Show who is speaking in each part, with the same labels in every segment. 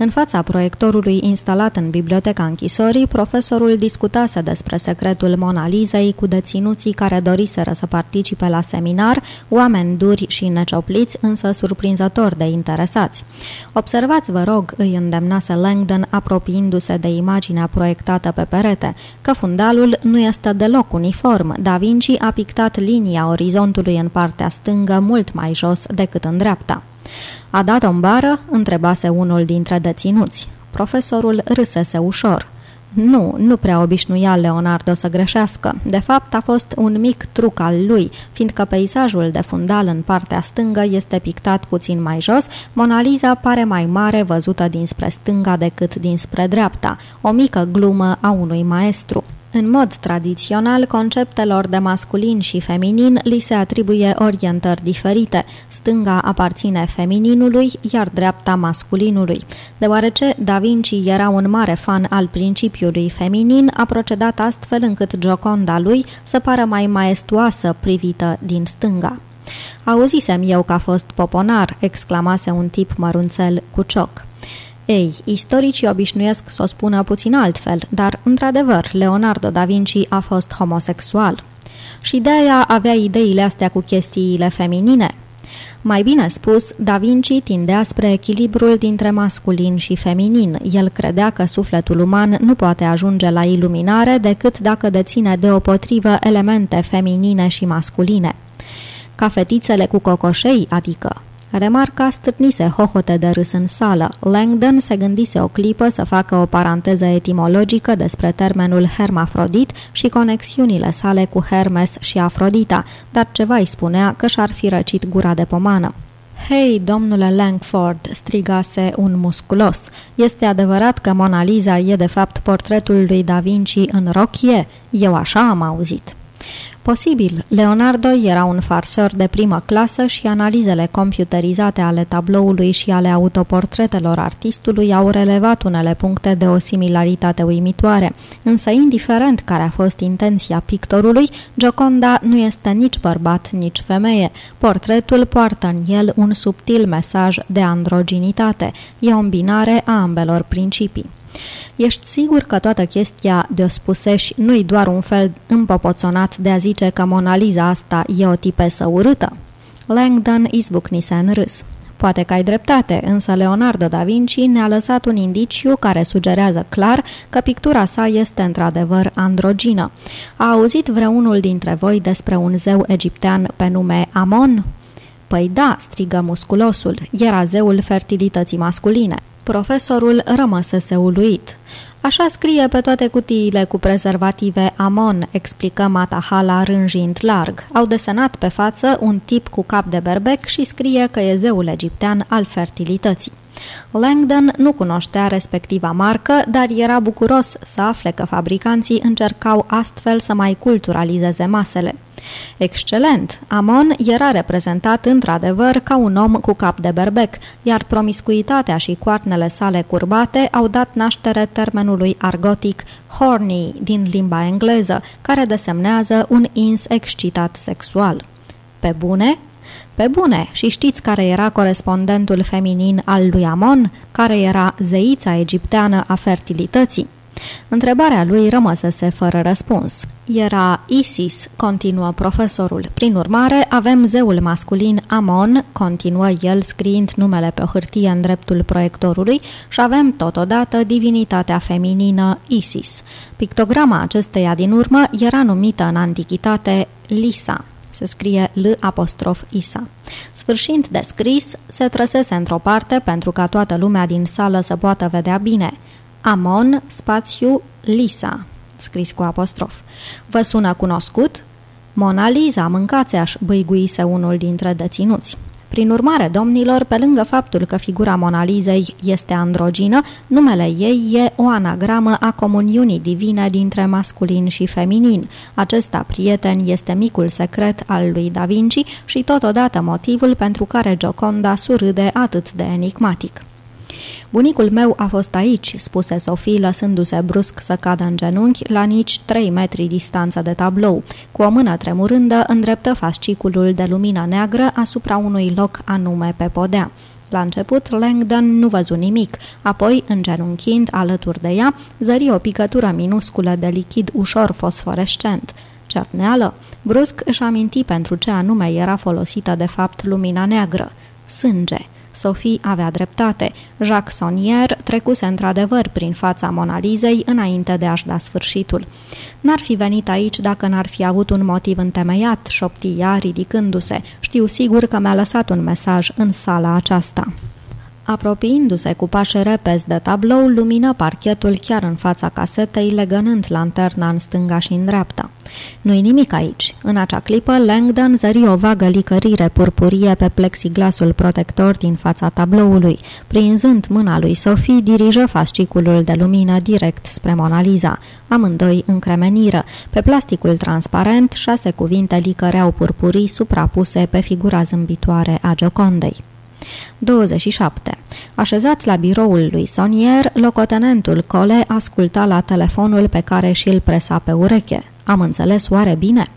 Speaker 1: În fața proiectorului instalat în biblioteca închisorii, profesorul discutase despre secretul Mona Lisei cu deținuții care doriseră să participe la seminar, oameni duri și neciopliți, însă surprinzător de interesați. Observați, vă rog, îi îndemnase Langdon apropiindu-se de imaginea proiectată pe perete, că fundalul nu este deloc uniform. Da Vinci a pictat linia orizontului în partea stângă mult mai jos decât în dreapta. A dat-o în bară?" întrebase unul dintre deținuți. Profesorul râsese ușor. Nu, nu prea obișnuia Leonardo să greșească. De fapt, a fost un mic truc al lui, fiindcă peisajul de fundal în partea stângă este pictat puțin mai jos, Mona Lisa pare mai mare văzută dinspre stânga decât dinspre dreapta, o mică glumă a unui maestru. În mod tradițional, conceptelor de masculin și feminin li se atribuie orientări diferite. Stânga aparține femininului, iar dreapta masculinului. Deoarece Da Vinci era un mare fan al principiului feminin, a procedat astfel încât Gioconda lui să pară mai maestuoasă privită din stânga. Auzisem eu că a fost poponar, exclamase un tip mărunțel cu cioc. Ei, istoricii obișnuiesc să o spună puțin altfel, dar, într-adevăr, Leonardo da Vinci a fost homosexual. Și de aia avea ideile astea cu chestiile feminine. Mai bine spus, Da Vinci tindea spre echilibrul dintre masculin și feminin. El credea că sufletul uman nu poate ajunge la iluminare decât dacă deține deopotrivă elemente feminine și masculine. Ca fetițele cu cocoșei, adică Remarca stârnise hohote de râs în sală. Langdon se gândise o clipă să facă o paranteză etimologică despre termenul hermafrodit și conexiunile sale cu Hermes și Afrodita, dar ceva îi spunea că și-ar fi răcit gura de pomană. Hei, domnule Langford!" strigase un musculos. Este adevărat că Mona Lisa e de fapt portretul lui Da Vinci în rochie? Eu așa am auzit." Posibil, Leonardo era un farsor de primă clasă și analizele computerizate ale tabloului și ale autoportretelor artistului au relevat unele puncte de o similaritate uimitoare. Însă, indiferent care a fost intenția pictorului, Gioconda nu este nici bărbat, nici femeie. Portretul poartă în el un subtil mesaj de androginitate. E o îmbinare a ambelor principii. Ești sigur că toată chestia de-o spuseși nu-i doar un fel împopoțonat de a zice că Mona Lisa asta e o tipesă urâtă? Langdon izbucnise în râs. Poate că ai dreptate, însă Leonardo da Vinci ne-a lăsat un indiciu care sugerează clar că pictura sa este într-adevăr androgină. A auzit vreunul dintre voi despre un zeu egiptean pe nume Amon? Păi da, strigă musculosul, era zeul fertilității masculine. Profesorul rămăsese uluit. Așa scrie pe toate cutiile cu prezervative Amon, explică Matahala rânjind larg. Au desenat pe față un tip cu cap de berbec și scrie că e zeul egiptean al fertilității. Langdon nu cunoștea respectiva marcă, dar era bucuros să afle că fabricanții încercau astfel să mai culturalizeze masele. Excelent! Amon era reprezentat într-adevăr ca un om cu cap de berbec, iar promiscuitatea și coarnele sale curbate au dat naștere termenului argotic horny din limba engleză, care desemnează un ins excitat sexual. Pe bune? Pe bune, și știți care era corespondentul feminin al lui Amon, care era zeița egipteană a fertilității? Întrebarea lui rămăsese fără răspuns. Era Isis, continuă profesorul. Prin urmare, avem zeul masculin Amon, continuă el scriind numele pe hârtie în dreptul proiectorului, și avem totodată divinitatea feminină Isis. Pictograma acesteia din urmă era numită în antichitate Lisa se scrie L apostrof Isa. Sfârșind de scris, se trăsese într-o parte pentru ca toată lumea din sală să poată vedea bine. Amon, spațiu, Lisa, scris cu apostrof. Vă sună cunoscut? Mona Lisa, mâncați-aș, băiguise unul dintre deținuți. Prin urmare, domnilor, pe lângă faptul că figura Monalizei este androgină, numele ei e o anagramă a comuniunii divine dintre masculin și feminin. Acesta, prieten, este micul secret al lui Da Vinci și totodată motivul pentru care Gioconda surâde atât de enigmatic. Bunicul meu a fost aici," spuse Sofie, lăsându-se brusc să cadă în genunchi la nici trei metri distanță de tablou. Cu o mână tremurândă, îndreptă fasciculul de lumină neagră asupra unui loc anume pe podea. La început, Langdon nu văzu nimic, apoi, îngenunchind alături de ea, zări o picătură minusculă de lichid ușor fosforescent. Cerneală? Brusc își aminti pentru ce anume era folosită de fapt lumina neagră. Sânge. Sophie avea dreptate. Jacques Sonnier trecuse într-adevăr prin fața Monalizei înainte de a-și da sfârșitul. N-ar fi venit aici dacă n-ar fi avut un motiv întemeiat, șoptia ridicându-se. Știu sigur că mi-a lăsat un mesaj în sala aceasta. Apropiindu-se cu pașe repezi de tablou, lumină parchetul chiar în fața casetei, legănând lanterna în stânga și în dreapta. Nu-i nimic aici. În acea clipă, Langdon zări o vagă licărire purpurie pe plexiglasul protector din fața tabloului. Prinzând mâna lui Sophie, dirijă fasciculul de lumină direct spre Mona Lisa. Amândoi încremeniră. Pe plasticul transparent, șase cuvinte licăreau purpurii suprapuse pe figura zâmbitoare a Giocondei. 27. Așezat la biroul lui Sonier, locotenentul Cole asculta la telefonul pe care și-l presa pe ureche. Am înțeles oare bine?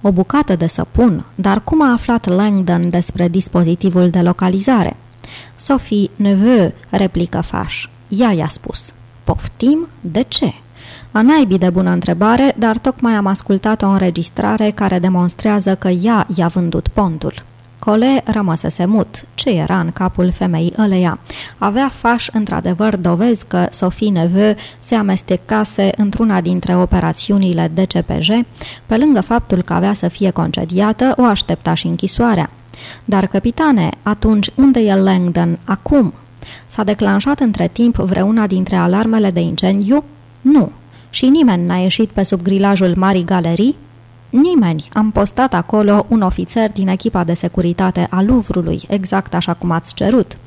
Speaker 1: O bucată de săpun, dar cum a aflat Langdon despre dispozitivul de localizare? Sophie Neveu, replică Faș. Ea i-a spus. Poftim? De ce? A naibii de bună întrebare, dar tocmai am ascultat o înregistrare care demonstrează că ea i-a vândut pontul. Cole rămăsese mut. Ce era în capul femeii ăleia? Avea faș într-adevăr dovezi că Sophie Neveu se amestecase într-una dintre operațiunile DCPJ, pe lângă faptul că avea să fie concediată, o aștepta și închisoarea. Dar, capitane, atunci unde e Langdon acum? S-a declanșat între timp vreuna dintre alarmele de incendiu? Nu. Și nimeni n-a ieșit pe sub grilajul Marii Galerii? Nimeni. Am postat acolo un ofițer din echipa de securitate a Luvrului, exact așa cum ați cerut.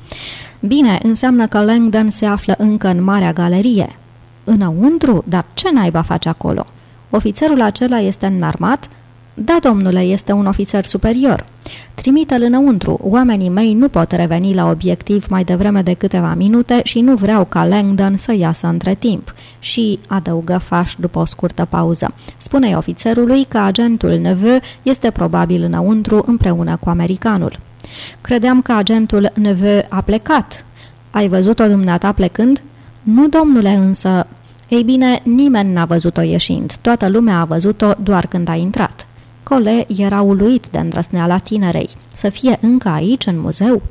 Speaker 1: Bine, înseamnă că Langdon se află încă în Marea Galerie. Înăuntru? Dar ce naiba face acolo? Ofițerul acela este înarmat? Da, domnule, este un ofițer superior. Trimite-l înăuntru. Oamenii mei nu pot reveni la obiectiv mai devreme de câteva minute și nu vreau ca Langdon să iasă între timp. Și, adăugă Faș după o scurtă pauză, spune ofițerului că agentul Neveu este probabil înăuntru împreună cu americanul. Credeam că agentul Neveu a plecat. Ai văzut-o dumneata plecând? Nu, domnule, însă... Ei bine, nimeni n-a văzut-o ieșind. Toată lumea a văzut-o doar când a intrat. Cole era uluit de îndrăsneala tinerei. Să fie încă aici, în muzeu?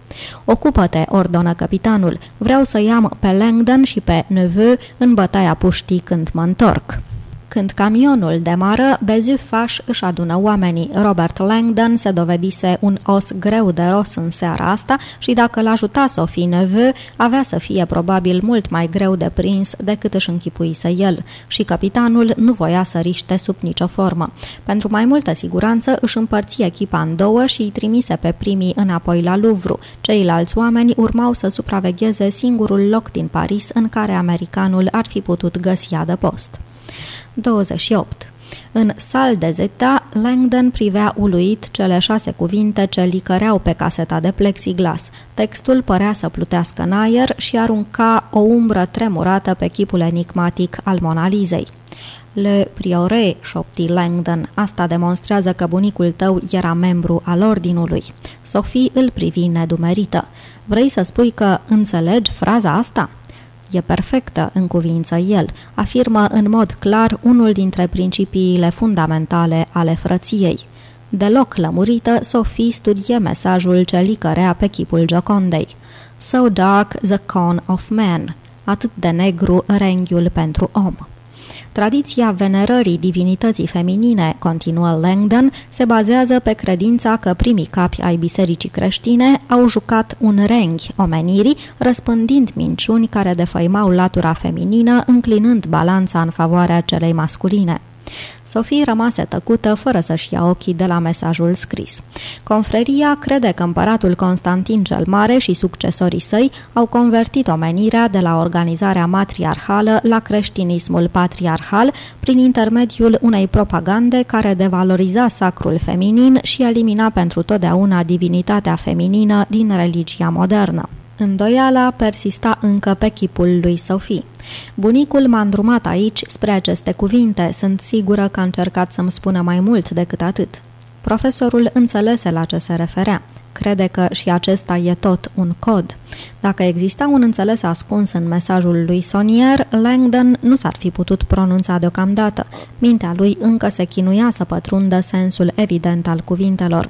Speaker 1: Ocupă-te, ordonă capitanul. Vreau să iam pe Langdon și pe Neveu în bătaia puștii când mă întorc. Când camionul demară, Faș își adună oamenii. Robert Langdon se dovedise un os greu de ros în seara asta și dacă l-ajuta Sophie Neveu, avea să fie probabil mult mai greu de prins decât își închipuise el. Și capitanul nu voia să riște sub nicio formă. Pentru mai multă siguranță își împărți echipa în două și îi trimise pe primii înapoi la Louvre. Ceilalți oameni urmau să supravegheze singurul loc din Paris în care americanul ar fi putut găsi adăpost. 28. În sal de zeta, Langdon privea uluit cele șase cuvinte ce licăreau pe caseta de plexiglas. Textul părea să plutească în aer și arunca o umbră tremurată pe chipul enigmatic al Monalizei. Le Priore, șopti Langdon, asta demonstrează că bunicul tău era membru al ordinului. Sophie îl privi nedumerită. Vrei să spui că înțelegi fraza asta?" E perfectă, în cuvință el, afirmă în mod clar unul dintre principiile fundamentale ale frăției. Deloc lămurită, Sophie studie mesajul ce licărea pe chipul Giocondei. So dark the con of man, atât de negru renghiul pentru om. Tradiția venerării divinității feminine, continuă Langdon, se bazează pe credința că primii capi ai bisericii creștine au jucat un renghi omenirii, răspândind minciuni care defăimau latura feminină, înclinând balanța în favoarea celei masculine. Sofie rămase tăcută fără să-și ia ochii de la mesajul scris. Confreria crede că împăratul Constantin cel Mare și succesorii săi au convertit omenirea de la organizarea matriarhală la creștinismul patriarhal prin intermediul unei propagande care devaloriza sacrul feminin și elimina pentru totdeauna divinitatea feminină din religia modernă. Îndoiala persista încă pe chipul lui Sophie. Bunicul m-a îndrumat aici spre aceste cuvinte. Sunt sigură că a încercat să-mi spună mai mult decât atât. Profesorul înțelese la ce se referea. crede că și acesta e tot un cod. Dacă exista un înțeles ascuns în mesajul lui Sonier, Langdon nu s-ar fi putut pronunța deocamdată. Mintea lui încă se chinuia să pătrundă sensul evident al cuvintelor.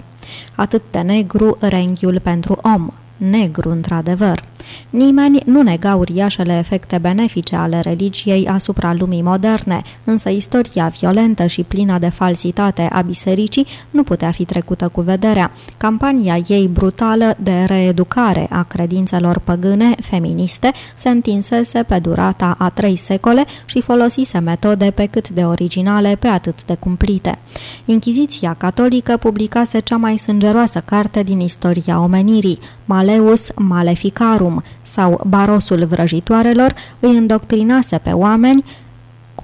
Speaker 1: Atât de negru renghiul pentru om. Negru, într-adevăr. Nimeni nu nega uriașele efecte benefice ale religiei asupra lumii moderne, însă istoria violentă și plină de falsitate a bisericii nu putea fi trecută cu vederea. Campania ei brutală de reeducare a credințelor păgâne feministe se întinsese pe durata a trei secole și folosise metode pe cât de originale, pe atât de cumplite. Inchiziția catolică publicase cea mai sângeroasă carte din istoria omenirii, Maleus Maleficarum, sau barosul vrăjitoarelor îi îndoctrinase pe oameni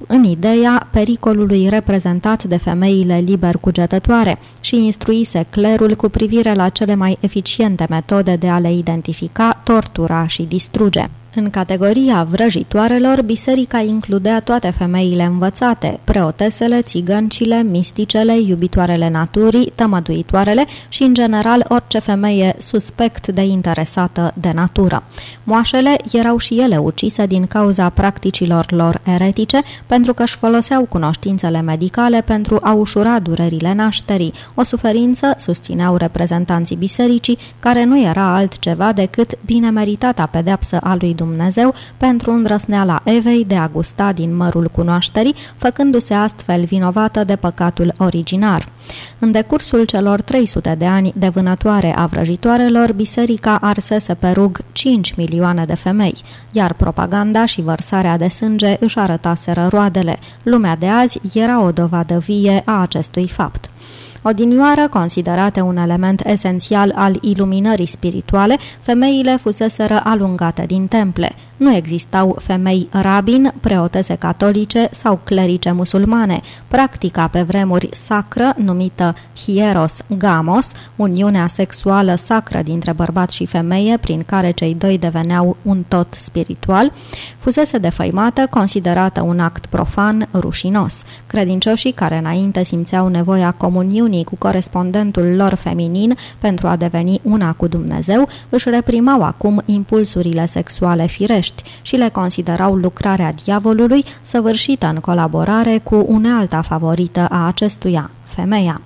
Speaker 1: în ideea pericolului reprezentat de femeile liber cugetătoare și instruise clerul cu privire la cele mai eficiente metode de a le identifica, tortura și distruge. În categoria vrăjitoarelor, biserica includea toate femeile învățate, preotesele, țigăncile, misticele, iubitoarele naturii, tămăduitoarele și, în general, orice femeie suspect de interesată de natură. Moașele erau și ele ucise din cauza practicilor lor eretice, pentru că își foloseau cunoștințele medicale pentru a ușura durerile nașterii, o suferință, susțineau reprezentanții bisericii, care nu era altceva decât bine meritata pedeapsă a lui Dumnezeu Dumnezeu pentru îndrăsneala Evei de a gusta din mărul cunoașterii, făcându-se astfel vinovată de păcatul originar. În decursul celor 300 de ani de vânătoare a vrăjitoarelor, biserica arsese pe rug 5 milioane de femei, iar propaganda și vărsarea de sânge își arătaseră roadele. Lumea de azi era o dovadă vie a acestui fapt. Odinioară, considerate un element esențial al iluminării spirituale, femeile fuseseră alungate din temple. Nu existau femei rabin, preotese catolice sau clerice musulmane. Practica pe vremuri sacră, numită hieros gamos, uniunea sexuală sacră dintre bărbat și femeie, prin care cei doi deveneau un tot spiritual, fusese defăimată, considerată un act profan, rușinos. Credincioșii care înainte simțeau nevoia comuniunii cu corespondentul lor feminin pentru a deveni una cu Dumnezeu, își reprimau acum impulsurile sexuale firești cerești și le considerau lucrarea diavolului săvârșită în colaborare cu unealta favorită a acestuia, femeia.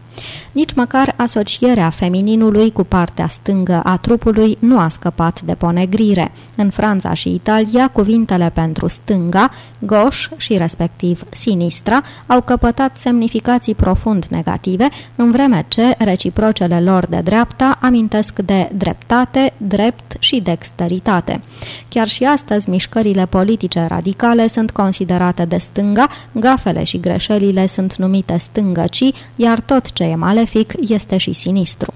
Speaker 1: Nici măcar asocierea femininului cu partea stângă a trupului nu a scăpat de ponegrire. În Franța și Italia, cuvintele pentru stânga, goș și respectiv sinistra au căpătat semnificații profund negative, în vreme ce reciprocele lor de dreapta amintesc de dreptate, drept și dexteritate. Chiar și astăzi, mișcările politice radicale sunt considerate de stânga, gafele și greșelile sunt numite stângăcii, iar tot ce e malefic este și sinistru.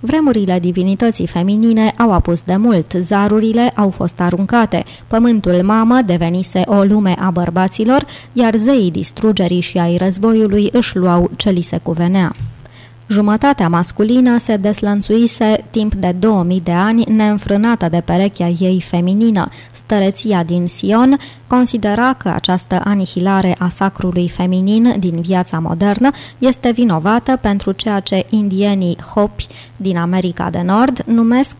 Speaker 1: Vremurile divinității feminine au apus de mult, zarurile au fost aruncate, pământul mamă devenise o lume a bărbaților, iar zeii distrugerii și ai războiului își luau ce li se cuvenea. Jumătatea masculină se deslănțuise timp de 2000 de ani neînfrânată de perechea ei feminină. Stăreția din Sion considera că această anihilare a sacrului feminin din viața modernă este vinovată pentru ceea ce indienii Hopi din America de Nord numesc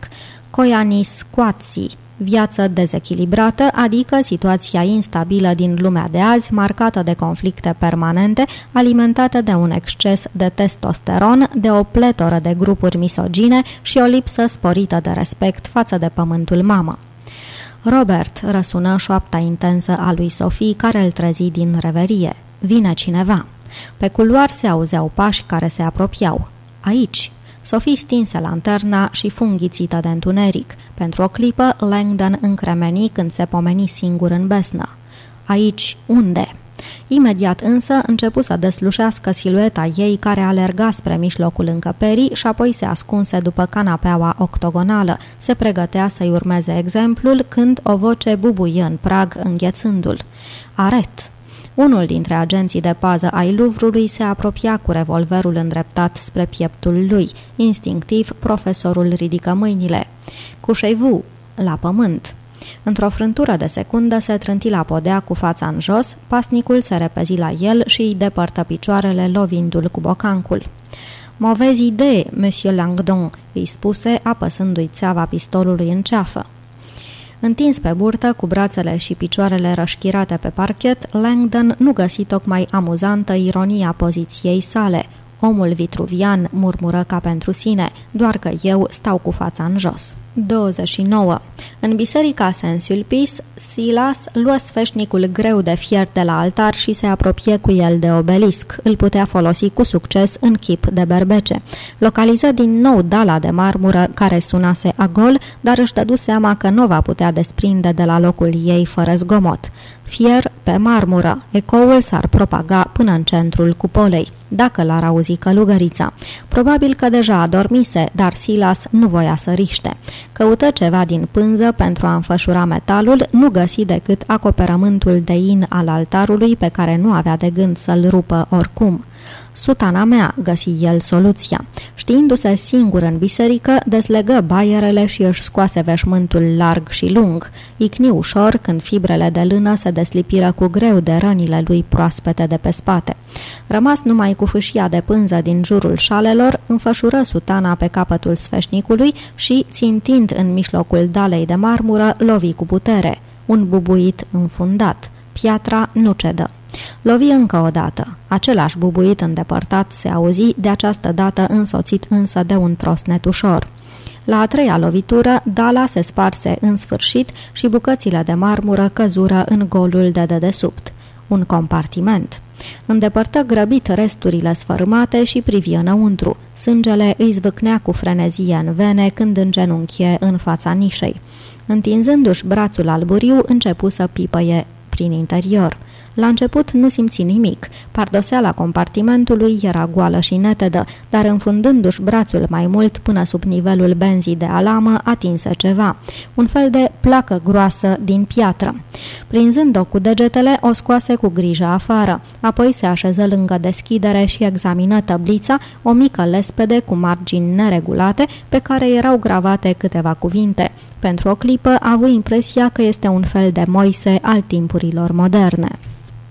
Speaker 1: coianisquații, viață dezechilibrată, adică situația instabilă din lumea de azi, marcată de conflicte permanente, alimentată de un exces de testosteron, de o pletoră de grupuri misogine și o lipsă sporită de respect față de pământul mamă. Robert, răsună șoapta intensă a lui Sofie care îl trezi din reverie. Vine cineva. Pe culoar se auzeau pași care se apropiau. Aici, Sophie stinse lanterna și funghițită de întuneric. Pentru o clipă, Langdon încremeni când se pomeni singur în besnă. Aici, unde?" Imediat însă începu să deslușească silueta ei care alerga spre mijlocul încăperii și apoi se ascunse după canapeaua octogonală. Se pregătea să-i urmeze exemplul când o voce bubuie în prag înghețându-l. Aret! Unul dintre agenții de pază ai Luvrului se apropia cu revolverul îndreptat spre pieptul lui. Instinctiv, profesorul ridică mâinile. Cușevu, la pământ. Într-o frântură de secundă se trânti la podea cu fața în jos, pasnicul se repezi la el și îi depărtă picioarele lovindu-l cu bocancul. Mauvaise idee, Monsieur Langdon, îi spuse, apăsându-i țeava pistolului în ceafă. Întins pe burtă, cu brațele și picioarele rășchirate pe parchet, Langdon nu găsi tocmai amuzantă ironia poziției sale. Omul vitruvian murmură ca pentru sine, doar că eu stau cu fața în jos. 29. În biserica Saint-Sulpice, Silas luă sfeșnicul greu de fier de la altar și se apropie cu el de obelisc. Îl putea folosi cu succes în chip de berbece. Localiză din nou dala de marmură care sunase a gol, dar își dădu seama că nu va putea desprinde de la locul ei fără zgomot. Fier pe marmură, ecoul s-ar propaga până în centrul cupolei, dacă l-ar auzi călugărița. Probabil că deja adormise, dar Silas nu voia să riște. Căută ceva din pânză pentru a înfășura metalul, nu găsi decât acoperământul de in al altarului pe care nu avea de gând să-l rupă oricum. Sutana mea, găsi el soluția. Știindu-se singur în biserică, deslegă baierele și își scoase veșmântul larg și lung. Icni ușor când fibrele de lână se deslipiră cu greu de rănile lui proaspete de pe spate. Rămas numai cu fâșia de pânză din jurul șalelor, înfășură sutana pe capătul sfeșnicului și, țintind în mijlocul dalei de marmură, lovi cu putere. Un bubuit înfundat. Piatra nu cedă. Lovi încă o dată. Același bubuit îndepărtat se auzi, de această dată însoțit însă de un trosnet ușor. La a treia lovitură, dala se sparse în sfârșit și bucățile de marmură căzură în golul de dedesubt. Un compartiment. Îndepărtă grăbit resturile sfărâmate și privi înăuntru. Sângele îi zvâcnea cu frenezie în vene când îngenunchie în fața nișei. Întinzându-și brațul alburiu, începu să pipăie prin interior. La început nu simți nimic. Pardoseala compartimentului era goală și netedă, dar înfundându-și brațul mai mult până sub nivelul benzii de alamă, atinse ceva. Un fel de placă groasă din piatră. Prinzând-o cu degetele, o scoase cu grijă afară. Apoi se așeză lângă deschidere și examină tăblița, o mică lespede cu margini neregulate, pe care erau gravate câteva cuvinte. Pentru o clipă a avut impresia că este un fel de Moise al timpurilor moderne.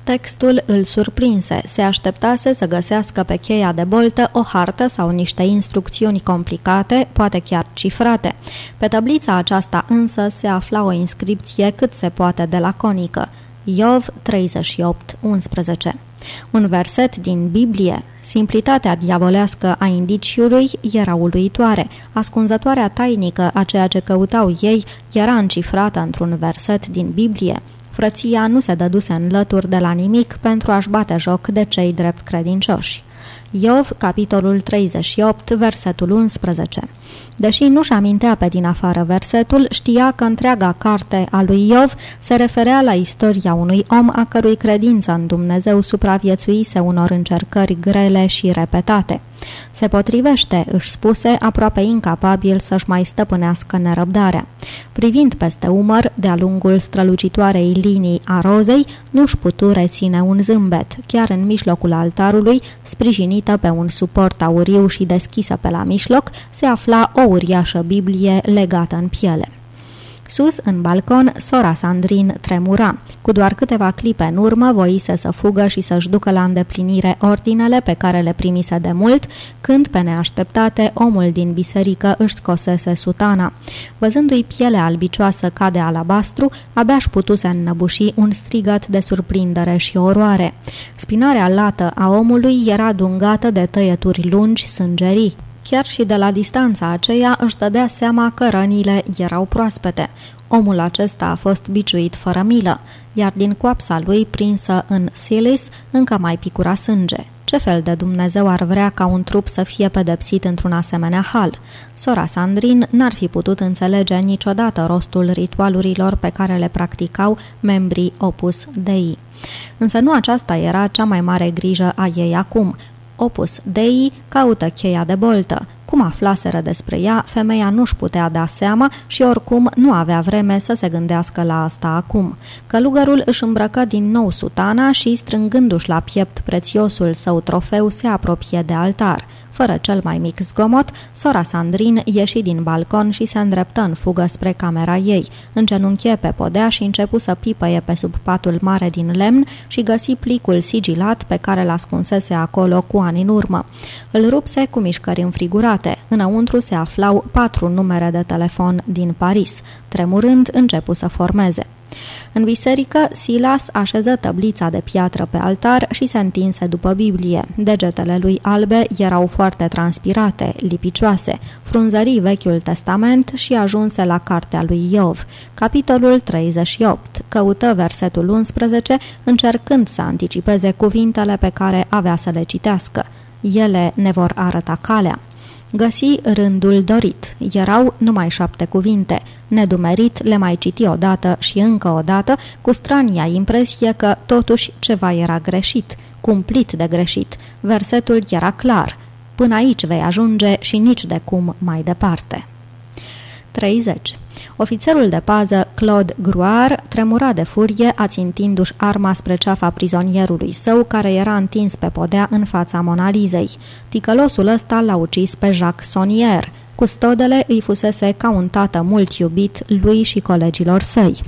Speaker 1: Textul îl surprinse. Se așteptase să găsească pe cheia de boltă o hartă sau niște instrucțiuni complicate, poate chiar cifrate. Pe tablița aceasta însă se afla o inscripție cât se poate de laconică. Iov 38:11. Un verset din Biblie. Simplitatea diavolească a indiciului era uluitoare. Ascunzătoarea tainică a ceea ce căutau ei era încifrată într-un verset din Biblie. Frăția nu se dăduse în lături de la nimic pentru a-și bate joc de cei drept credincioși. Iov, capitolul 38, versetul 11 Deși nu-și amintea pe din afară versetul, știa că întreaga carte a lui Iov se referea la istoria unui om a cărui credință în Dumnezeu supraviețuise unor încercări grele și repetate. Se potrivește, își spuse, aproape incapabil să-și mai stăpânească nerăbdarea. Privind peste umăr, de-a lungul strălucitoarei linii a rozei, nu-și putu reține un zâmbet, chiar în mijlocul altarului, sprijinită pe un suport auriu și deschisă pe la mijloc, se afla o uriașă Biblie legată în piele. Sus, în balcon, sora Sandrin tremura. Cu doar câteva clipe în urmă, voise să fugă și să-și ducă la îndeplinire ordinele pe care le primise de mult, când, pe neașteptate, omul din biserică își scosese sutana. Văzându-i pielea albicioasă ca de alabastru, abia își putuse înnăbuși un strigăt de surprindere și oroare. Spinarea lată a omului era dungată de tăieturi lungi sângerii. Chiar și de la distanța aceea își dădea seama că rănile erau proaspete. Omul acesta a fost biciuit fără milă, iar din coapsa lui prinsă în silis încă mai picura sânge. Ce fel de Dumnezeu ar vrea ca un trup să fie pedepsit într-un asemenea hal? Sora Sandrin n-ar fi putut înțelege niciodată rostul ritualurilor pe care le practicau membrii Opus Dei. Însă nu aceasta era cea mai mare grijă a ei acum. Opus Dei caută cheia de boltă. Cum aflaseră despre ea, femeia nu-și putea da seama și oricum nu avea vreme să se gândească la asta acum. Călugărul își îmbrăcă din nou sutana și, strângându-și la piept prețiosul său trofeu, se apropie de altar fără cel mai mic zgomot, sora Sandrin ieși din balcon și se îndreptă în fugă spre camera ei. Îngenunchie pe podea și începu să pipăie pe sub patul mare din lemn și găsi plicul sigilat pe care l-ascunsese acolo cu ani în urmă. Îl rupse cu mișcări înfrigurate. Înăuntru se aflau patru numere de telefon din Paris. Tremurând, începu să formeze. În biserică, Silas așeză tăblița de piatră pe altar și se întinse după Biblie. Degetele lui albe erau foarte transpirate, lipicioase. Frunzării Vechiul Testament și ajunse la cartea lui Iov. Capitolul 38. Căută versetul 11, încercând să anticipeze cuvintele pe care avea să le citească. Ele ne vor arăta calea. Găsi rândul dorit. Erau numai șapte cuvinte. Nedumerit le mai citi odată și încă o dată, cu strania impresie că totuși ceva era greșit, cumplit de greșit. Versetul era clar. Până aici vei ajunge și nici de cum mai departe. 30. Ofițerul de pază, Claude Gruar, tremura de furie, ațintindu-și arma spre ceafa prizonierului său, care era întins pe podea în fața Monalizei. Ticălosul ăsta l-a ucis pe Jacques Sonnier. Custodele îi fusese ca un tată mult iubit lui și colegilor săi.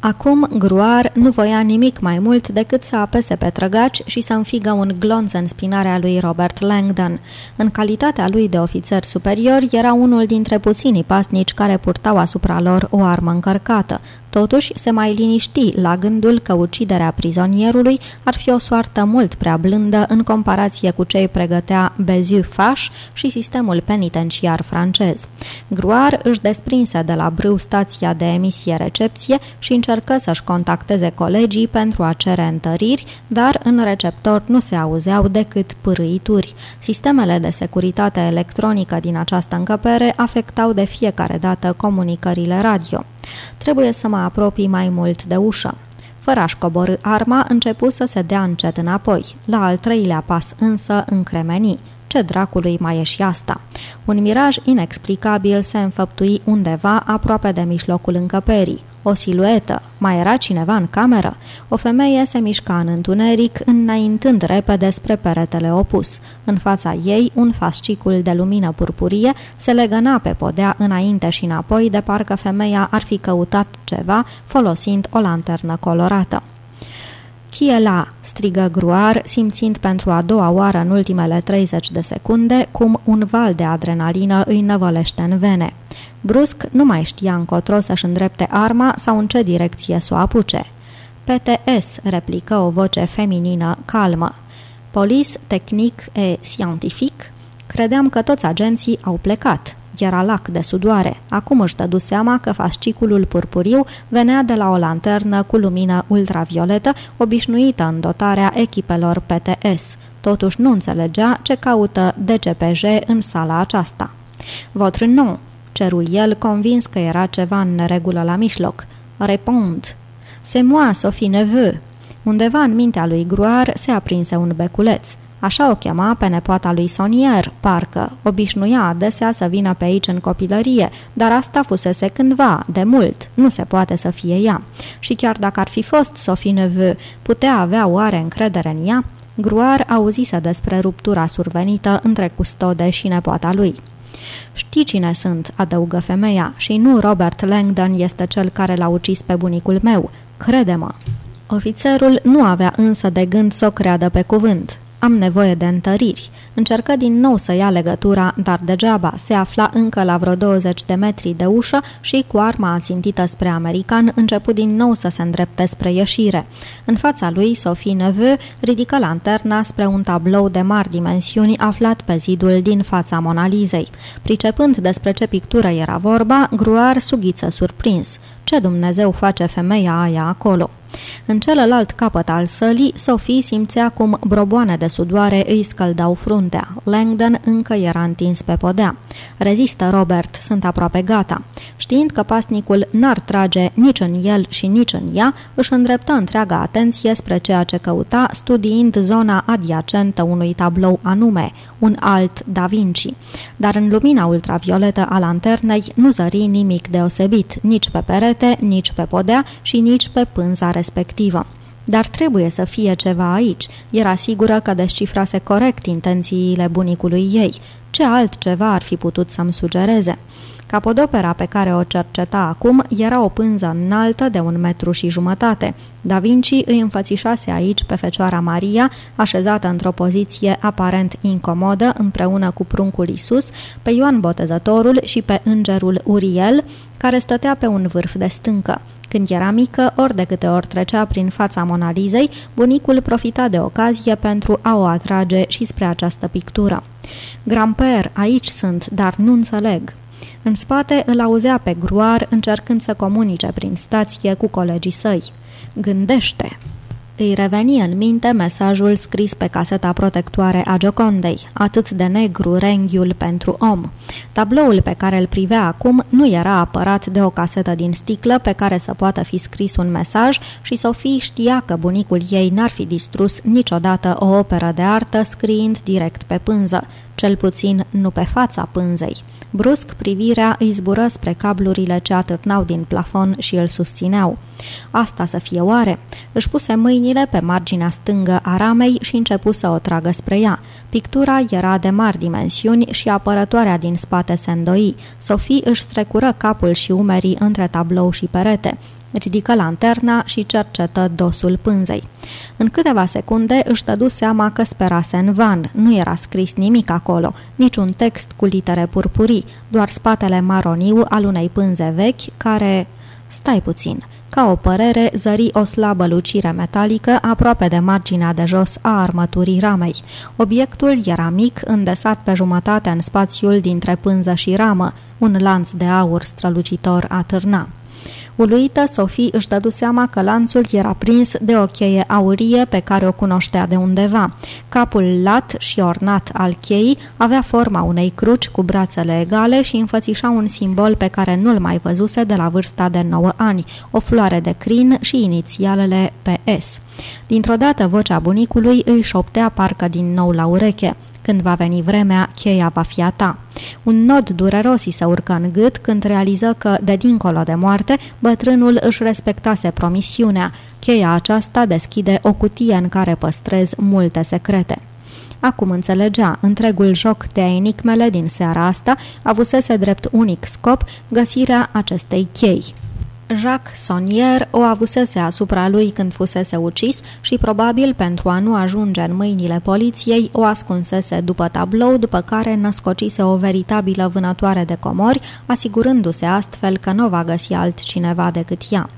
Speaker 1: Acum, Gruar nu voia nimic mai mult decât să apese pe trăgaci și să înfigă un glonț în spinarea lui Robert Langdon. În calitatea lui de ofițer superior, era unul dintre puținii pasnici care purtau asupra lor o armă încărcată. Totuși, se mai liniști la gândul că uciderea prizonierului ar fi o soartă mult prea blândă în comparație cu cei pregătea Beziu Faș și sistemul penitenciar francez. Gruar își desprinse de la brâu stația de emisie-recepție și încercă să-și contacteze colegii pentru a cere întăriri, dar în receptor nu se auzeau decât pârâituri. Sistemele de securitate electronică din această încăpere afectau de fiecare dată comunicările radio. Trebuie să mă apropii mai mult de ușă. Fără a-și coborâ arma, începu să se dea încet înapoi. La al treilea pas însă încremeni. Ce dracului mai e și asta? Un miraj inexplicabil se înfăptui undeva aproape de mijlocul încăperii. O siluetă. Mai era cineva în cameră? O femeie se mișca în întuneric, înaintând repede spre peretele opus. În fața ei, un fascicul de lumină purpurie se legăna pe podea înainte și înapoi, de parcă femeia ar fi căutat ceva folosind o lanternă colorată. Chiela!" strigă Gruar, simțind pentru a doua oară în ultimele 30 de secunde cum un val de adrenalină îi năvălește în vene. Brusc nu mai știa încotro să-și îndrepte arma sau în ce direcție să o apuce. PTS, replică o voce feminină calmă. Polis, tehnic e scientific? Credeam că toți agenții au plecat. Era lac de sudoare. Acum își dădu seama că fasciculul purpuriu venea de la o lanternă cu lumină ultravioletă obișnuită în dotarea echipelor PTS. Totuși nu înțelegea ce caută DCPJ în sala aceasta. Votre nom, ceru el, convins că era ceva în neregulă la mijloc. Repond. C'est moi, Sophie Neveu. Undeva în mintea lui Gruar se aprinse un beculeț. Așa o chema pe nepoata lui Sonier, parcă. Obișnuia adesea să vină pe aici în copilărie, dar asta fusese cândva, de mult. Nu se poate să fie ea. Și chiar dacă ar fi fost Sophie Neveu, putea avea oare încredere în ea? Gruar auzise despre ruptura survenită între custode și nepoata lui. Știi cine sunt, adăugă femeia, și nu Robert Langdon este cel care l-a ucis pe bunicul meu. Crede-mă. Ofițerul nu avea însă de gând să o creadă pe cuvânt. Am nevoie de întăriri. Încercă din nou să ia legătura, dar degeaba. Se afla încă la vreo 20 de metri de ușă și, cu arma ațintită spre american, început din nou să se îndrepte spre ieșire. În fața lui, Sophie Neveu ridică lanterna spre un tablou de mari dimensiuni aflat pe zidul din fața Monalizei. Pricepând despre ce pictură era vorba, Gruar sughiță surprins. Ce Dumnezeu face femeia aia acolo? În celălalt capăt al sălii, Sophie simțea cum broboane de sudoare îi scăldau fruntea. Langdon încă era întins pe podea. Rezistă, Robert, sunt aproape gata. Știind că pasnicul n-ar trage nici în el și nici în ea, își îndreptă întreaga atenție spre ceea ce căuta, studiind zona adiacentă unui tablou anume, un alt Da Vinci. Dar în lumina ultravioletă a lanternei nu zări nimic deosebit, nici pe perete, nici pe podea și nici pe pânza respectivă. dar trebuie să fie ceva aici. Era sigură că descifrase corect intențiile bunicului ei. Ce altceva ar fi putut să-mi sugereze? Capodopera pe care o cerceta acum era o pânză înaltă de un metru și jumătate. Da Vinci îi înfățișase aici pe Fecioara Maria, așezată într-o poziție aparent incomodă împreună cu pruncul Isus, pe Ioan Botezătorul și pe îngerul Uriel, care stătea pe un vârf de stâncă. Când era mică, ori de câte ori trecea prin fața Monalizei, bunicul profita de ocazie pentru a o atrage și spre această pictură. Gramper, aici sunt, dar nu înțeleg. În spate îl auzea pe gruar încercând să comunice prin stație cu colegii săi. Gândește! Îi reveni în minte mesajul scris pe caseta protectoare a Giocondei, atât de negru renghiul pentru om. Tabloul pe care îl privea acum nu era apărat de o casetă din sticlă pe care să poată fi scris un mesaj și Sofie știa că bunicul ei n-ar fi distrus niciodată o operă de artă scriind direct pe pânză, cel puțin nu pe fața pânzei. Brusc, privirea îi zbură spre cablurile ce atârnau din plafon și îl susțineau. Asta să fie oare? Își puse mâinile pe marginea stângă a ramei și începu să o tragă spre ea. Pictura era de mari dimensiuni și apărătoarea din spate se îndoi. Sofie își strecură capul și umerii între tablou și perete. Ridică lanterna și cercetă dosul pânzei. În câteva secunde își dădu seama că sperase în van. Nu era scris nimic acolo, niciun text cu litere purpurii, doar spatele maroniu al unei pânze vechi care... Stai puțin. Ca o părere, zări o slabă lucire metalică aproape de marginea de jos a armăturii ramei. Obiectul era mic, îndesat pe jumătate în spațiul dintre pânză și ramă. Un lanț de aur strălucitor atârna. Uluită, Sofie își dădu seama că lanțul era prins de o cheie aurie pe care o cunoștea de undeva. Capul lat și ornat al cheii avea forma unei cruci cu brațele egale și înfățișa un simbol pe care nu-l mai văzuse de la vârsta de 9 ani, o floare de crin și inițialele PS. Dintr-o dată vocea bunicului îi șoptea parcă din nou la ureche. Când va veni vremea, cheia va fi a ta. Un nod dureros îi se urcă în gât când realiză că, de dincolo de moarte, bătrânul își respectase promisiunea. Cheia aceasta deschide o cutie în care păstrez multe secrete. Acum înțelegea, întregul joc de enigmele din seara asta avusese drept unic scop găsirea acestei chei. Jacques Sonnier o avusese asupra lui când fusese ucis și probabil pentru a nu ajunge în mâinile poliției o ascunsese după tablou, după care născocise o veritabilă vânătoare de comori, asigurându-se astfel că nu va găsi altcineva decât ea.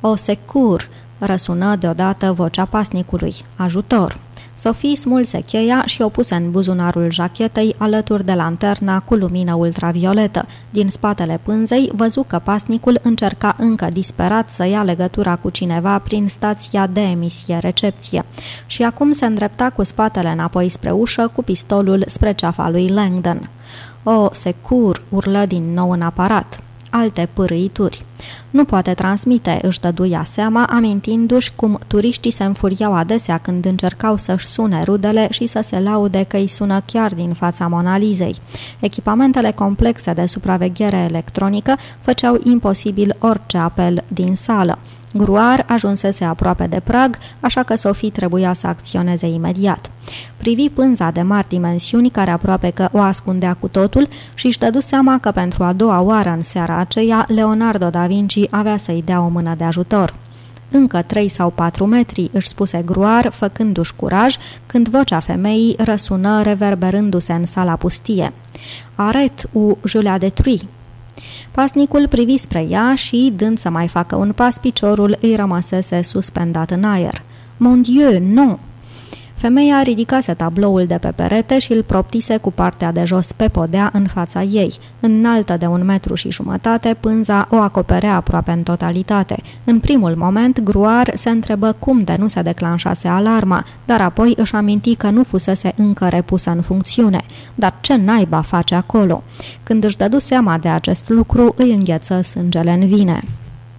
Speaker 1: O secur, răsună deodată vocea pasnicului. Ajutor! Sofie smulse cheia și o puse în buzunarul jachetei alături de lanterna cu lumină ultravioletă. Din spatele pânzei văzu că pasnicul încerca încă disperat să ia legătura cu cineva prin stația de emisie-recepție. Și acum se îndrepta cu spatele înapoi spre ușă, cu pistolul spre ceafa lui Langdon. O, secur, urlă din nou în aparat alte pârâituri. Nu poate transmite, își dăduia seama, amintindu-și cum turiștii se înfuriau adesea când încercau să-și sune rudele și să se laude că îi sună chiar din fața Monalizei. Echipamentele complexe de supraveghere electronică făceau imposibil orice apel din sală. Gruar ajunsese aproape de prag, așa că Sofie trebuia să acționeze imediat. Privi pânza de mari dimensiuni care aproape că o ascundea cu totul și își dădu seama că pentru a doua oară în seara aceea Leonardo da Vinci avea să-i dea o mână de ajutor. Încă trei sau patru metri, își spuse Gruar, făcându-și curaj, când vocea femeii răsună reverberându-se în sala pustie. Aret u Julia de Trui, Pasnicul privi spre ea și, dând să mai facă un pas, piciorul îi rămăsese suspendat în aer. Mon Dieu, nu! Femeia ridicase tabloul de pe perete și îl proptise cu partea de jos pe podea în fața ei. Înaltă de un metru și jumătate, pânza o acoperea aproape în totalitate. În primul moment, Gruar se întrebă cum de nu se declanșase alarma, dar apoi își aminti că nu fusese încă repusă în funcțiune. Dar ce naiba face acolo? Când își dădu seama de acest lucru, îi îngheță sângele în vine.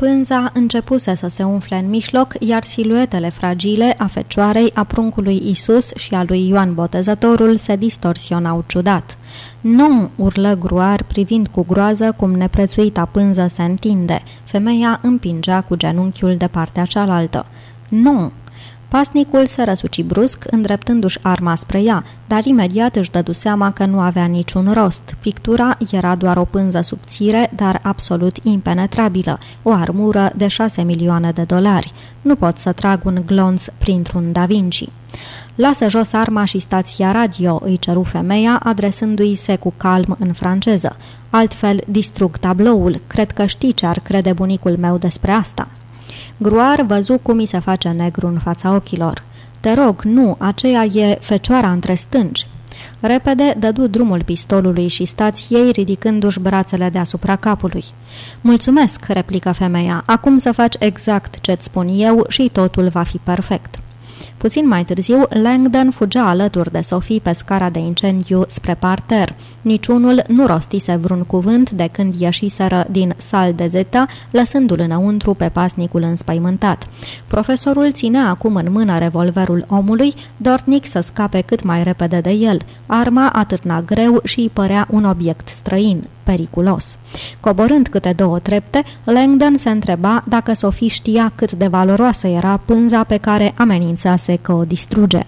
Speaker 1: Pânza începuse să se umfle în mijloc, iar siluetele fragile a fecioarei, a pruncului Isus și a lui Ioan Botezătorul se distorsionau ciudat. Nu!" urlă gruar, privind cu groază cum neprețuita pânză se întinde. Femeia împingea cu genunchiul de partea cealaltă. Nu! Pasnicul se răsuci brusc, îndreptându-și arma spre ea, dar imediat își dădu seama că nu avea niciun rost. Pictura era doar o pânză subțire, dar absolut impenetrabilă, o armură de șase milioane de dolari. Nu pot să trag un glonț printr-un Da Vinci. Lasă jos arma și stația radio, îi ceru femeia, adresându-i se cu calm în franceză. Altfel, distrug tabloul. Cred că știi ce ar crede bunicul meu despre asta. Gruar văzu cum îi se face negru în fața ochilor. Te rog, nu, aceea e fecioara între stânci. Repede dădu drumul pistolului și stației ridicându-și brațele deasupra capului. Mulțumesc, replică femeia, acum să faci exact ce-ți spun eu și totul va fi perfect. Puțin mai târziu, Langdon fugea alături de Sophie pe scara de incendiu spre parter. Niciunul nu rostise vreun cuvânt de când ieșiseră din sal de zeta, lăsându-l înăuntru pe pasnicul înspăimântat. Profesorul ținea acum în mână revolverul omului, dornic să scape cât mai repede de el. Arma atârna greu și îi părea un obiect străin periculos. Coborând câte două trepte, Langdon se întreba dacă Sophie știa cât de valoroasă era pânza pe care amenințase că o distruge.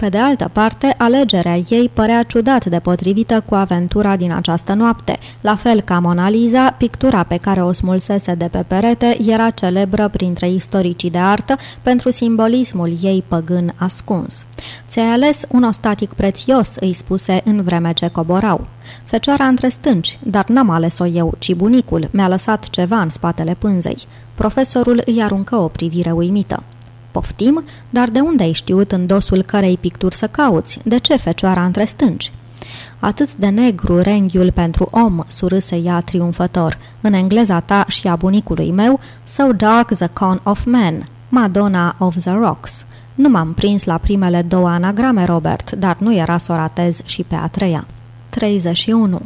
Speaker 1: Pe de altă parte, alegerea ei părea ciudat de potrivită cu aventura din această noapte. La fel ca Mona Lisa, pictura pe care o smulsese de pe perete era celebră printre istoricii de artă pentru simbolismul ei păgân ascuns. Ți-ai ales un ostatic prețios, îi spuse în vreme ce coborau. Fecioara între stânci, dar n-am ales-o eu, ci bunicul mi-a lăsat ceva în spatele pânzei. Profesorul îi aruncă o privire uimită. Poftim, dar de unde ai știut în dosul cărei picturi să cauți? De ce fecioara între stânci? Atât de negru renghiul pentru om, surâse ea triumfător. În engleza ta și a bunicului meu, So dark the con of man, Madonna of the Rocks. Nu m-am prins la primele două anagrame, Robert, dar nu era să o ratez și pe a treia. 31.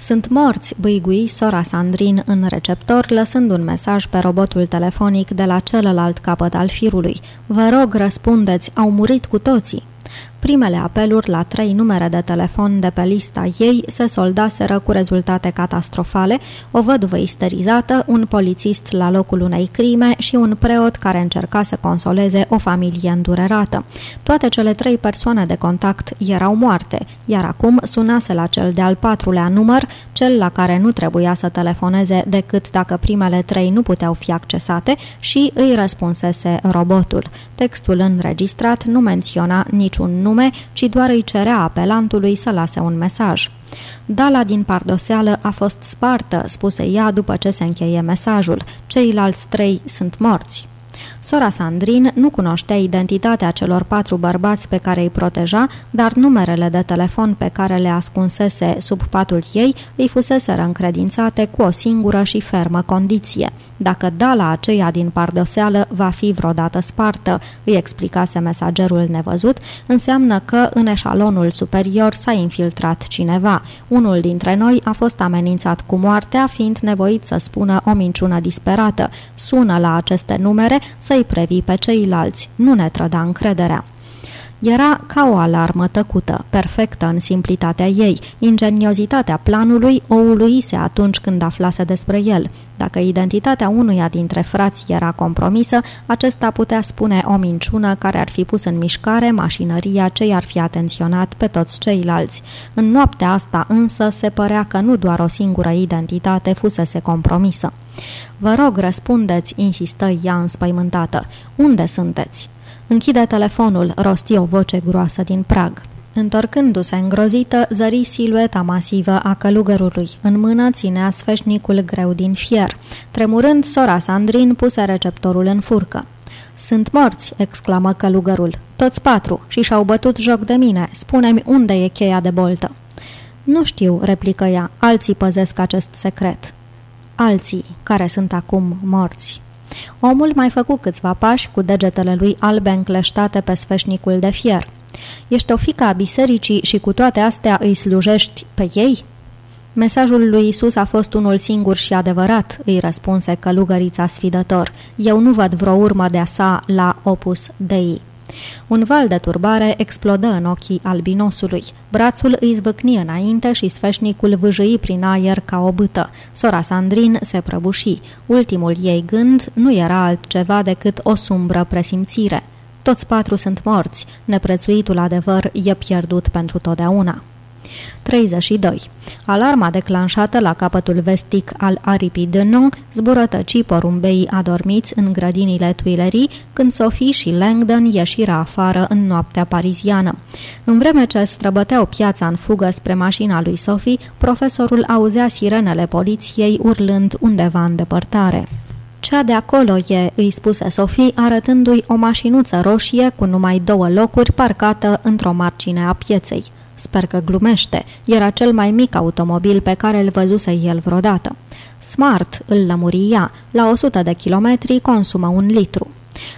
Speaker 1: Sunt morți, băigui sora Sandrin în receptor, lăsând un mesaj pe robotul telefonic de la celălalt capăt al firului. Vă rog, răspundeți, au murit cu toții. Primele apeluri la trei numere de telefon de pe lista ei se soldaseră cu rezultate catastrofale, o văduvă isterizată, un polițist la locul unei crime și un preot care încerca să consoleze o familie îndurerată. Toate cele trei persoane de contact erau moarte, iar acum sunase la cel de-al patrulea număr, cel la care nu trebuia să telefoneze decât dacă primele trei nu puteau fi accesate și îi răspunsese robotul. Textul înregistrat nu menționa niciun nume nume, ci doar îi cerea apelantului să lase un mesaj. Dala din pardoseală a fost spartă, spuse ea după ce se încheie mesajul. Ceilalți trei sunt morți. Sora Sandrin nu cunoștea identitatea celor patru bărbați pe care îi proteja, dar numerele de telefon pe care le ascunsese sub patul ei îi fuseseră încredințate cu o singură și fermă condiție. Dacă dala aceea din pardoseală va fi vreodată spartă, îi explicase mesagerul nevăzut, înseamnă că în eșalonul superior s-a infiltrat cineva. Unul dintre noi a fost amenințat cu moartea, fiind nevoit să spună o minciună disperată. Sună la aceste numere să-i previi pe ceilalți, nu ne trăda încrederea. Era ca o alarmă tăcută, perfectă în simplitatea ei. Ingeniozitatea planului o uluise atunci când aflase despre el. Dacă identitatea unuia dintre frați era compromisă, acesta putea spune o minciună care ar fi pus în mișcare mașinăria ce i-ar fi atenționat pe toți ceilalți. În noaptea asta însă se părea că nu doar o singură identitate fusese compromisă. Vă rog, răspundeți, insistă ea înspăimântată. Unde sunteți? Închide telefonul, rosti o voce groasă din prag. Întorcându-se îngrozită, zări silueta masivă a călugărului. În mână ținea sfeșnicul greu din fier. Tremurând, sora Sandrin puse receptorul în furcă. Sunt morți!" exclamă călugărul. Toți patru și și-au bătut joc de mine. Spune-mi unde e cheia de boltă." Nu știu," replică ea. Alții păzesc acest secret." Alții, care sunt acum morți." Omul mai făcu câțiva pași cu degetele lui albe încleștate pe sfeșnicul de fier. Ești o fică a bisericii și cu toate astea îi slujești pe ei?" Mesajul lui Isus a fost unul singur și adevărat, îi răspunse călugărița sfidător. Eu nu văd vreo urmă de-a sa la Opus Dei. Un val de turbare explodă în ochii albinosului. Brațul îi zvâcni înainte și sfeșnicul vâjâi prin aer ca o bâtă. Sora Sandrin se prăbuși. Ultimul ei gând nu era altceva decât o sumbră presimțire. Toți patru sunt morți. Neprețuitul adevăr e pierdut pentru totdeauna. 32. Alarma declanșată la capătul vestic al aripii de Nou zburătăci porumbeii adormiți în grădinile Tuilerii când Sophie și Langdon ieșiră afară în noaptea pariziană. În vreme ce străbăteau piața în fugă spre mașina lui Sophie, profesorul auzea sirenele poliției urlând undeva în depărtare. Cea de acolo e, îi spuse Sofie, arătându-i o mașinuță roșie cu numai două locuri parcată într-o margine a pieței. Sper că glumește. Era cel mai mic automobil pe care îl văzuse el vreodată. Smart, îl lămuria, la 100 de kilometri consumă un litru.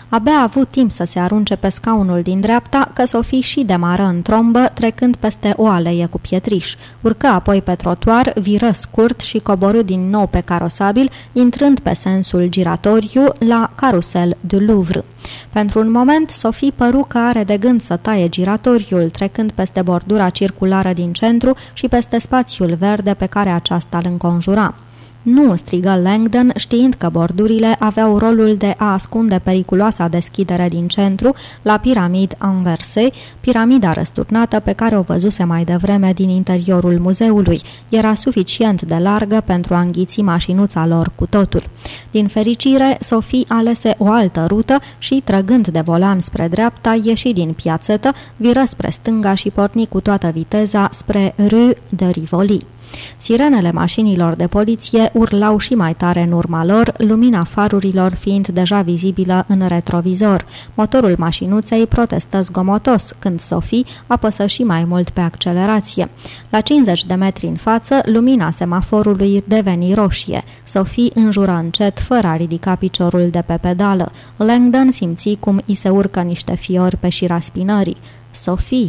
Speaker 1: Abia a avut timp să se arunce pe scaunul din dreapta, că Sofie și demară în trombă, trecând peste o aleie cu pietriș. Urcă apoi pe trotuar, viră scurt și coborâ din nou pe carosabil, intrând pe sensul giratoriu la carusel du Louvre. Pentru un moment, Sofie păru că are de gând să taie giratoriul, trecând peste bordura circulară din centru și peste spațiul verde pe care aceasta îl înconjura. Nu, strigă Langdon, știind că bordurile aveau rolul de a ascunde periculoasa deschidere din centru la piramid anverse, piramida răsturnată pe care o văzuse mai devreme din interiorul muzeului. Era suficient de largă pentru a înghiți mașinuța lor cu totul. Din fericire, Sophie alese o altă rută și, trăgând de volan spre dreapta, ieși din piațetă, viră spre stânga și porni cu toată viteza spre Rue de Rivoli. Sirenele mașinilor de poliție urlau și mai tare în urma lor, lumina farurilor fiind deja vizibilă în retrovizor. Motorul mașinuței protestă zgomotos, când Sophie apăsă și mai mult pe accelerație. La 50 de metri în față, lumina semaforului deveni roșie. Sophie înjură încet, fără a ridica piciorul de pe pedală. Langdon simți cum îi se urcă niște fiori pe șira spinării. Sophie,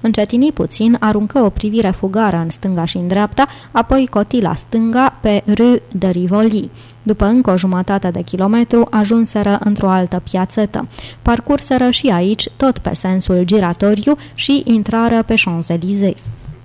Speaker 1: Încetini puțin, aruncă o privire fugară în stânga și în dreapta, apoi coti la stânga pe Rue de Rivoli. După încă o jumătate de kilometru, ajunseră într-o altă piațetă. Parcurseră și aici, tot pe sensul giratoriu, și intrară pe Champs-Élysées.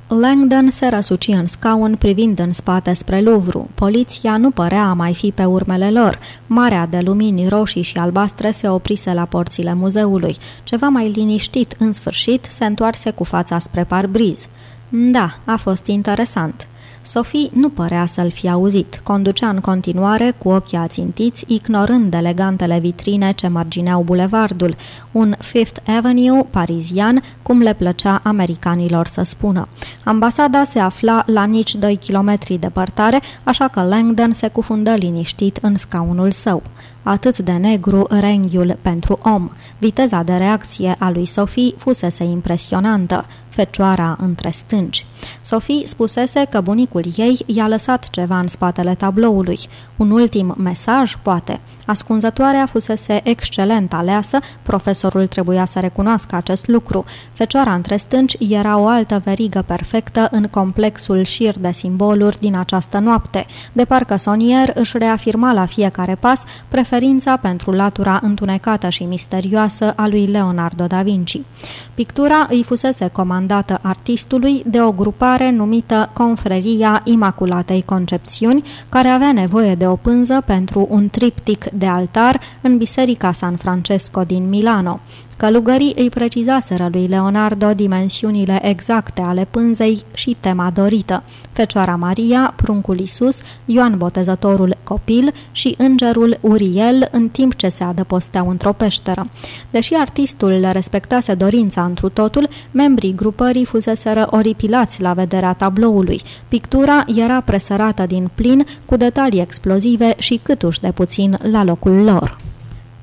Speaker 1: Langdon se răsuci în scaun privind în spate spre Louvre. Poliția nu părea a mai fi pe urmele lor. Marea de lumini roșii și albastre se oprise la porțile muzeului. Ceva mai liniștit, în sfârșit, se întoarse cu fața spre parbriz. Da, a fost interesant. Sophie nu părea să-l fi auzit. Conducea în continuare cu ochii ațintiți, ignorând elegantele vitrine ce margineau bulevardul, un Fifth Avenue parizian, cum le plăcea americanilor să spună. Ambasada se afla la nici 2 kilometri departare, așa că Langdon se cufundă liniștit în scaunul său atât de negru renghiul pentru om. Viteza de reacție a lui Sophie fusese impresionantă fecioara între stânci. Sophie spusese că bunicul ei i-a lăsat ceva în spatele tabloului. Un ultim mesaj, poate. Ascunzătoarea fusese excelent aleasă, profesorul trebuia să recunoască acest lucru. Fecioara între stânci era o altă verigă perfectă în complexul șir de simboluri din această noapte, de parcă Sonier își reafirma la fiecare pas preferința pentru latura întunecată și misterioasă a lui Leonardo da Vinci. Pictura îi fusese comandată artistului de o grupare numită Confreria Imaculatei Concepțiuni, care avea nevoie de o pânză pentru un triptic de altar în Biserica San Francesco din Milano. Călugării îi precizaseră lui Leonardo dimensiunile exacte ale pânzei și tema dorită. Fecioara Maria, pruncul Isus, Ioan Botezătorul copil și îngerul Uriel în timp ce se adăposteau într-o peșteră. Deși artistul le respectase dorința întru totul, membrii grupării fuseseră oripilați la vederea tabloului. Pictura era presărată din plin, cu detalii explozive și câtuși de puțin la locul lor.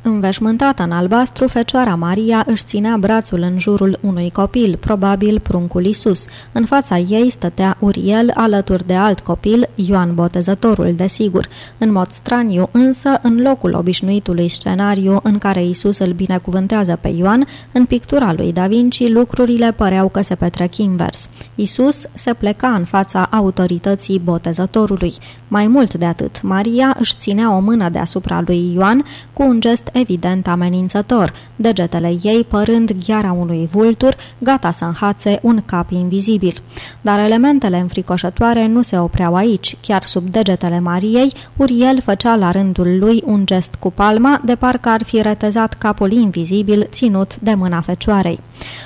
Speaker 1: Înveșmântată în albastru, Fecioara Maria își ținea brațul în jurul unui copil, probabil pruncul Isus. În fața ei stătea Uriel alături de alt copil, Ioan Botezătorul, desigur. În mod straniu, însă, în locul obișnuitului scenariu în care Isus îl binecuvântează pe Ioan, în pictura lui Da Vinci, lucrurile păreau că se petrec invers. Isus se pleca în fața autorității botezătorului. Mai mult de atât, Maria își ținea o mână deasupra lui Ioan cu un gest evident amenințător, degetele ei părând gheara unui vultur, gata să înhațe un cap invizibil. Dar elementele înfricoșătoare nu se opreau aici, chiar sub degetele Mariei, Uriel făcea la rândul lui un gest cu palma, de parcă ar fi retezat capul invizibil ținut de mâna fecioarei.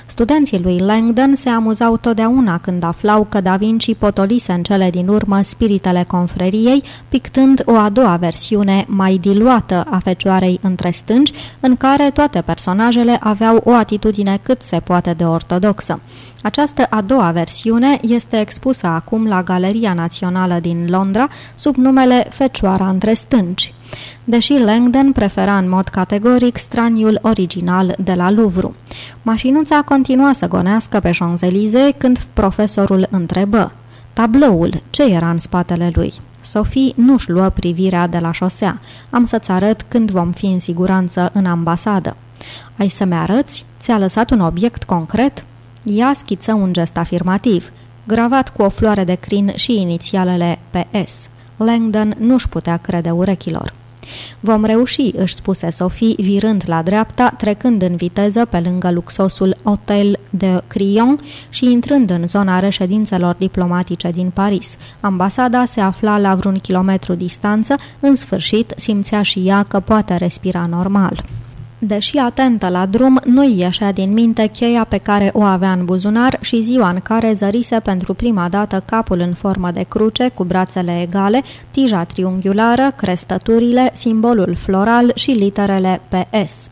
Speaker 1: Studenții lui Langdon se amuzau totdeauna când aflau că Da Vinci potolise în cele din urmă spiritele confreriei, pictând o a doua versiune mai diluată a fecioarei între stângi, în care toate personajele aveau o atitudine cât se poate de ortodoxă. Această a doua versiune este expusă acum la Galeria Națională din Londra sub numele Fecioara între stânci deși Langdon prefera în mod categoric straniul original de la Louvre. Mașinuța continua să gonească pe Champs-Élysées când profesorul întrebă Tabloul, ce era în spatele lui? Sophie nu-și luă privirea de la șosea. Am să-ți arăt când vom fi în siguranță în ambasadă. Ai să-mi arăți? Ți-a lăsat un obiect concret? Ea schiță un gest afirmativ, gravat cu o floare de crin și inițialele PS. Langdon nu-și putea crede urechilor. Vom reuși, își spuse Sophie, virând la dreapta, trecând în viteză pe lângă luxosul Hotel de Crillon și intrând în zona reședințelor diplomatice din Paris. Ambasada se afla la vreun kilometru distanță, în sfârșit simțea și ea că poate respira normal. Deși atentă la drum, nu-i ieșea din minte cheia pe care o avea în buzunar și ziua în care zărise pentru prima dată capul în formă de cruce cu brațele egale, tija triunghiulară, crestăturile, simbolul floral și literele PS.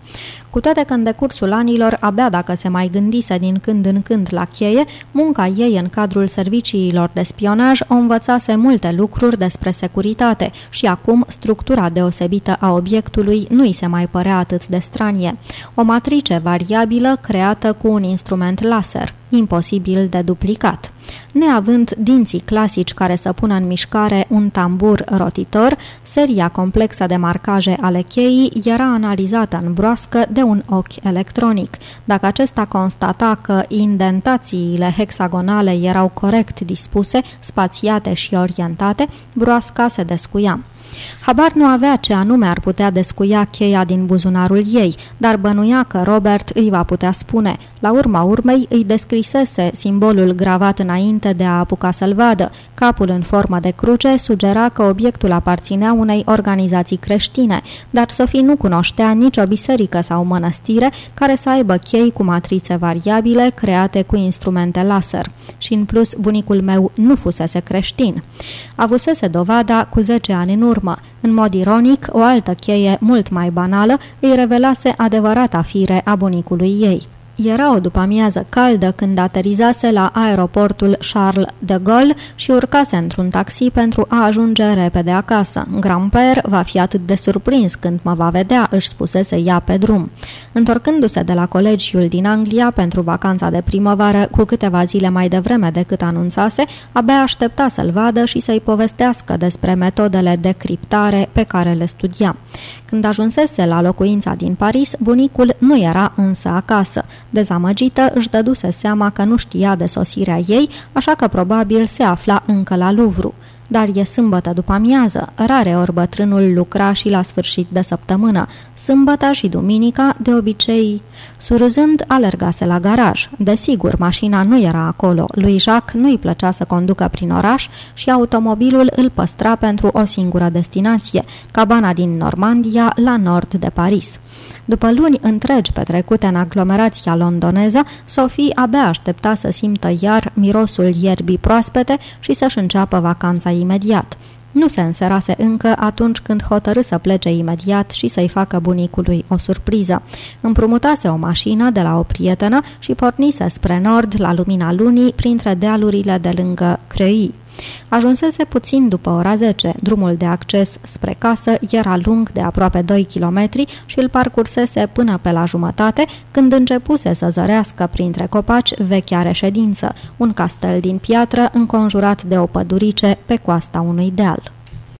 Speaker 1: Cu toate că în decursul anilor, abia dacă se mai gândise din când în când la cheie, munca ei în cadrul serviciilor de spionaj o învățase multe lucruri despre securitate și acum structura deosebită a obiectului nu îi se mai părea atât de stranie. O matrice variabilă creată cu un instrument laser imposibil de duplicat. Neavând dinții clasici care să pună în mișcare un tambur rotitor, seria complexă de marcaje ale cheii era analizată în broască de un ochi electronic. Dacă acesta constata că indentațiile hexagonale erau corect dispuse, spațiate și orientate, broasca se descuia. Habar nu avea ce anume ar putea descuia cheia din buzunarul ei, dar bănuia că Robert îi va putea spune. La urma urmei îi descrisese simbolul gravat înainte de a apuca să-l vadă. Capul în formă de cruce sugera că obiectul aparținea unei organizații creștine, dar Sofie nu cunoștea nicio biserică sau mănăstire care să aibă chei cu matrițe variabile create cu instrumente laser. Și în plus, bunicul meu nu fusese creștin. Avusese dovada cu 10 ani în urmă. În mod ironic, o altă cheie mult mai banală îi revelase adevărata fire a bunicului ei. Era o după-amiază caldă când aterizase la aeroportul Charles de Gaulle și urcase într-un taxi pentru a ajunge repede acasă. Grandpère va fi atât de surprins când mă va vedea, își spusese ea pe drum. Întorcându-se de la colegiul din Anglia pentru vacanța de primăvară, cu câteva zile mai devreme decât anunțase, abia aștepta să-l vadă și să-i povestească despre metodele de criptare pe care le studia. Când ajunsese la locuința din Paris, bunicul nu era însă acasă. Dezamăgită, își dăduse seama că nu știa de sosirea ei, așa că probabil se afla încă la Louvre. Dar e sâmbătă după amiază, rare ori bătrânul lucra și la sfârșit de săptămână. Sâmbăta și duminica, de obicei, surâzând, alergase la garaj. Desigur, mașina nu era acolo. Lui Jacques nu-i plăcea să conducă prin oraș și automobilul îl păstra pentru o singură destinație, cabana din Normandia, la nord de Paris. După luni întregi petrecute în aglomerația londoneză, Sophie abia aștepta să simtă iar mirosul ierbii proaspete și să-și înceapă vacanța imediat. Nu se înserase încă atunci când hotărâ să plece imediat și să-i facă bunicului o surpriză. Împrumutase o mașină de la o prietenă și pornise spre nord la lumina lunii printre dealurile de lângă Crei. Ajunsese puțin după ora 10. Drumul de acces spre casă era lung de aproape 2 km și îl parcursese până pe la jumătate, când începuse să zărească printre copaci vechea reședință, un castel din piatră înconjurat de o pădurice pe coasta unui deal.